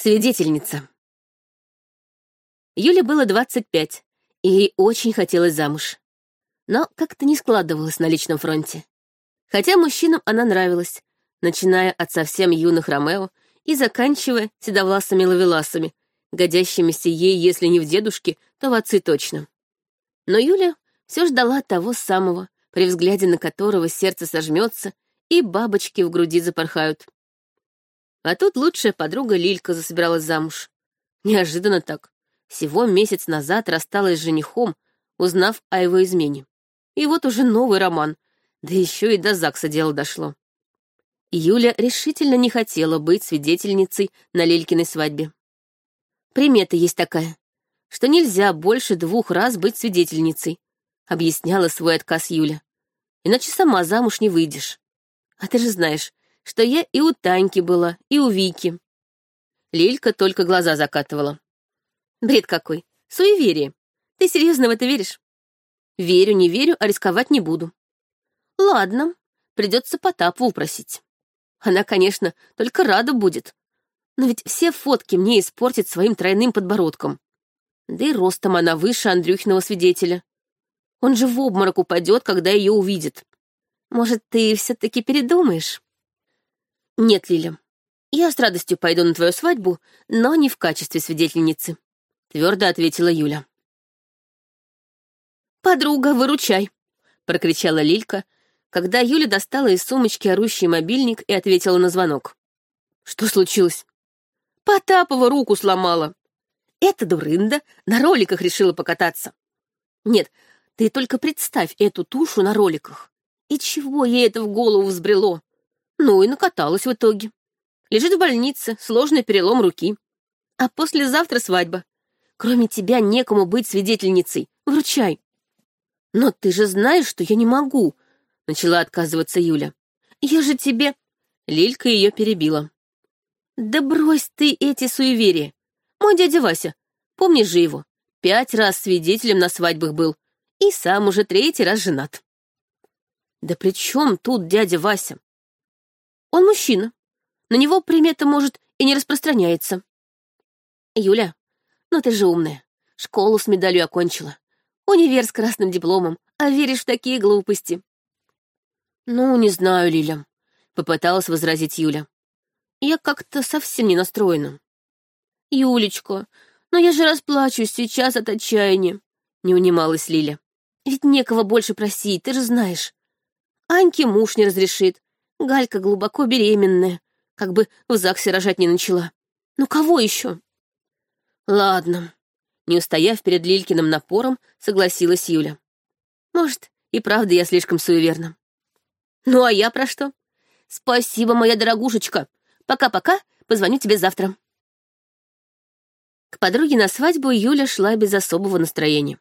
Свидетельница. Юле было 25, и ей очень хотелось замуж. Но как-то не складывалось на личном фронте. Хотя мужчинам она нравилась, начиная от совсем юных Ромео и заканчивая седовласыми лавеласами, годящимися ей, если не в дедушке, то в отцы точно. Но Юля все ждала того самого, при взгляде на которого сердце сожмется и бабочки в груди запорхают. А тут лучшая подруга Лилька засобиралась замуж. Неожиданно так. Всего месяц назад рассталась с женихом, узнав о его измене. И вот уже новый роман, да еще и до ЗАГСа дело дошло. Юля решительно не хотела быть свидетельницей на Лилькиной свадьбе. Примета есть такая, что нельзя больше двух раз быть свидетельницей, объясняла свой отказ Юля. Иначе сама замуж не выйдешь. А ты же знаешь, что я и у Таньки была, и у Вики. Лилька только глаза закатывала. Бред какой, суеверие. Ты серьезно в это веришь? Верю, не верю, а рисковать не буду. Ладно, придется Потапу упросить. Она, конечно, только рада будет. Но ведь все фотки мне испортит своим тройным подбородком. Да и ростом она выше Андрюхиного свидетеля. Он же в обморок упадет, когда ее увидит. Может, ты все-таки передумаешь? «Нет, Лиля, я с радостью пойду на твою свадьбу, но не в качестве свидетельницы», — твердо ответила Юля. «Подруга, выручай!» — прокричала Лилька, когда Юля достала из сумочки орущий мобильник и ответила на звонок. «Что случилось?» «Потапова руку сломала. Эта дурында на роликах решила покататься. Нет, ты только представь эту тушу на роликах. И чего ей это в голову взбрело? Ну и накаталась в итоге. Лежит в больнице, сложный перелом руки. А послезавтра свадьба. Кроме тебя некому быть свидетельницей. Вручай. Но ты же знаешь, что я не могу, начала отказываться Юля. Я же тебе... Лилька ее перебила. Да брось ты эти суеверия. Мой дядя Вася, помнишь же его? Пять раз свидетелем на свадьбах был. И сам уже третий раз женат. Да при чем тут дядя Вася? Он мужчина. На него примета, может, и не распространяется. Юля, ну ты же умная. Школу с медалью окончила. Универ с красным дипломом, а веришь в такие глупости. Ну, не знаю, Лиля, попыталась возразить Юля. Я как-то совсем не настроена. Юлечка, но я же расплачусь сейчас от отчаяния, не унималась Лиля. Ведь некого больше просить, ты же знаешь. Аньке муж не разрешит, Галька глубоко беременная, как бы в ЗАГСе рожать не начала. Ну кого еще? Ладно. Не устояв перед Лилькиным напором, согласилась Юля. Может, и правда я слишком суеверна. Ну а я про что? Спасибо, моя дорогушечка. Пока-пока, позвоню тебе завтра. К подруге на свадьбу Юля шла без особого настроения.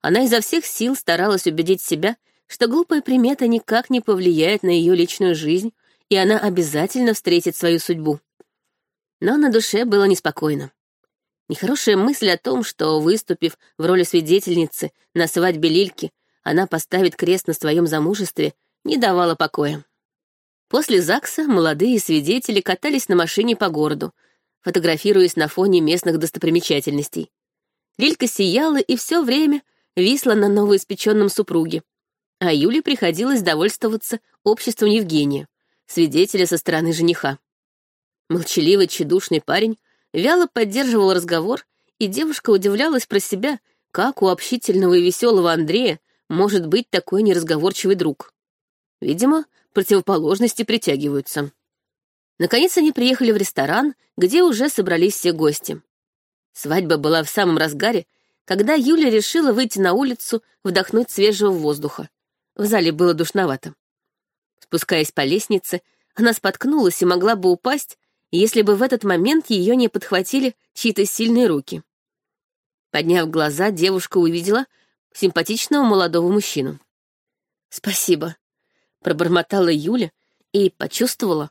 Она изо всех сил старалась убедить себя, что глупая примета никак не повлияет на ее личную жизнь, и она обязательно встретит свою судьбу. Но на душе было неспокойно. Нехорошая мысль о том, что, выступив в роли свидетельницы на свадьбе Лильки, она поставит крест на своем замужестве, не давала покоя. После ЗАГСа молодые свидетели катались на машине по городу, фотографируясь на фоне местных достопримечательностей. Лилька сияла и все время висла на новоиспеченном супруге, а Юле приходилось довольствоваться обществом Евгения, свидетеля со стороны жениха. Молчаливый, тщедушный парень вяло поддерживал разговор, и девушка удивлялась про себя, как у общительного и веселого Андрея может быть такой неразговорчивый друг. Видимо, противоположности притягиваются. Наконец они приехали в ресторан, где уже собрались все гости. Свадьба была в самом разгаре, когда Юля решила выйти на улицу, вдохнуть свежего воздуха. В зале было душновато. Спускаясь по лестнице, она споткнулась и могла бы упасть, если бы в этот момент ее не подхватили чьи-то сильные руки. Подняв глаза, девушка увидела симпатичного молодого мужчину. «Спасибо», — пробормотала Юля и почувствовала,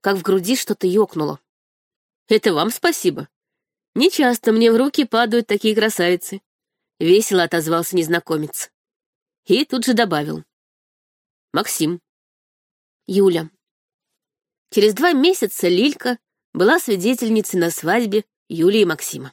как в груди что-то ёкнуло. «Это вам спасибо. Нечасто мне в руки падают такие красавицы», — весело отозвался незнакомец. И тут же добавил. Максим. Юля. Через два месяца Лилька была свидетельницей на свадьбе Юлии и Максима.